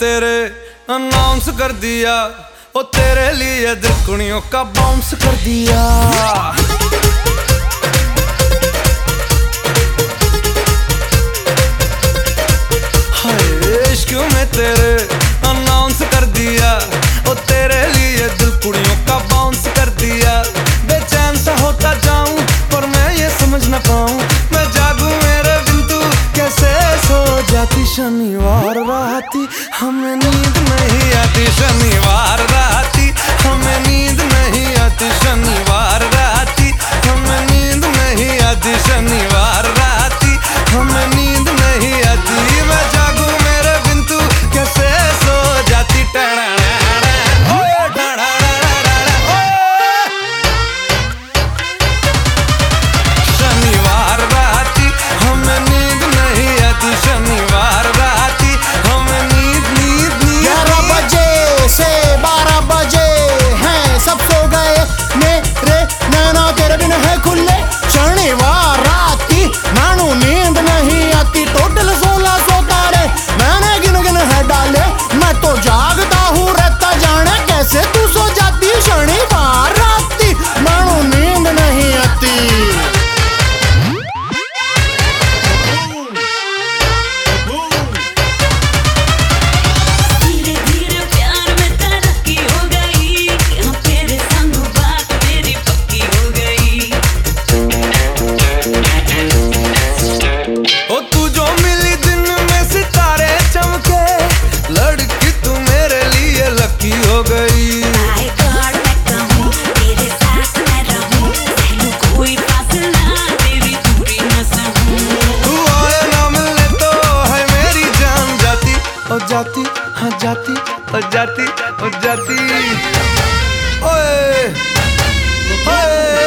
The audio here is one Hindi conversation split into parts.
तेरे अनाउंस कर दिया ओ तेरे लिए दिल कुड़ियों का बाउंस कर दिया। तेरे अनाउंस कर दिया। ओ, तेरे लिए दिल कुड़ियों का बाउंस कर दिया। बेचैन सा होता जाऊँ, पर मैं ये समझ ना पाऊँ। मैं जागू मेरे बिंदु कैसे सो जाती शनिवार राती? हमें नींद नहीं आती, शनिवार राती। हमें नींद ओ जाती हाँ जाती ओ जाती ओ जाती। ओए ओए।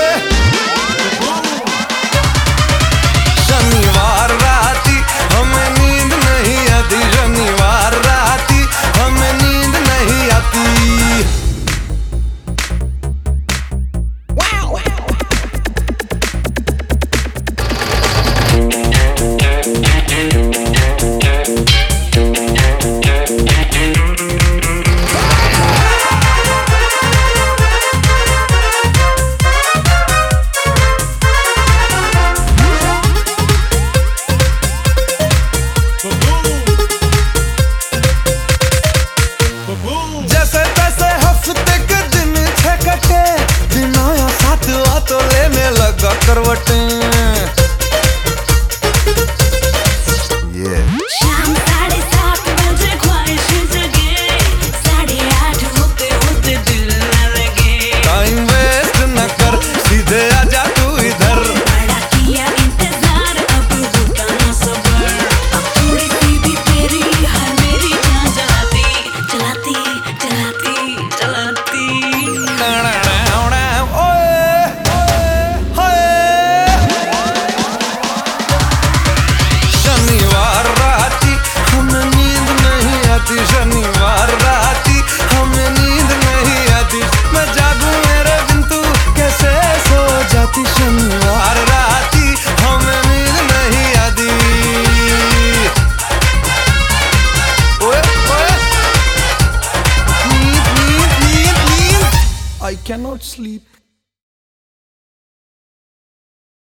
सर्व cannot sleep.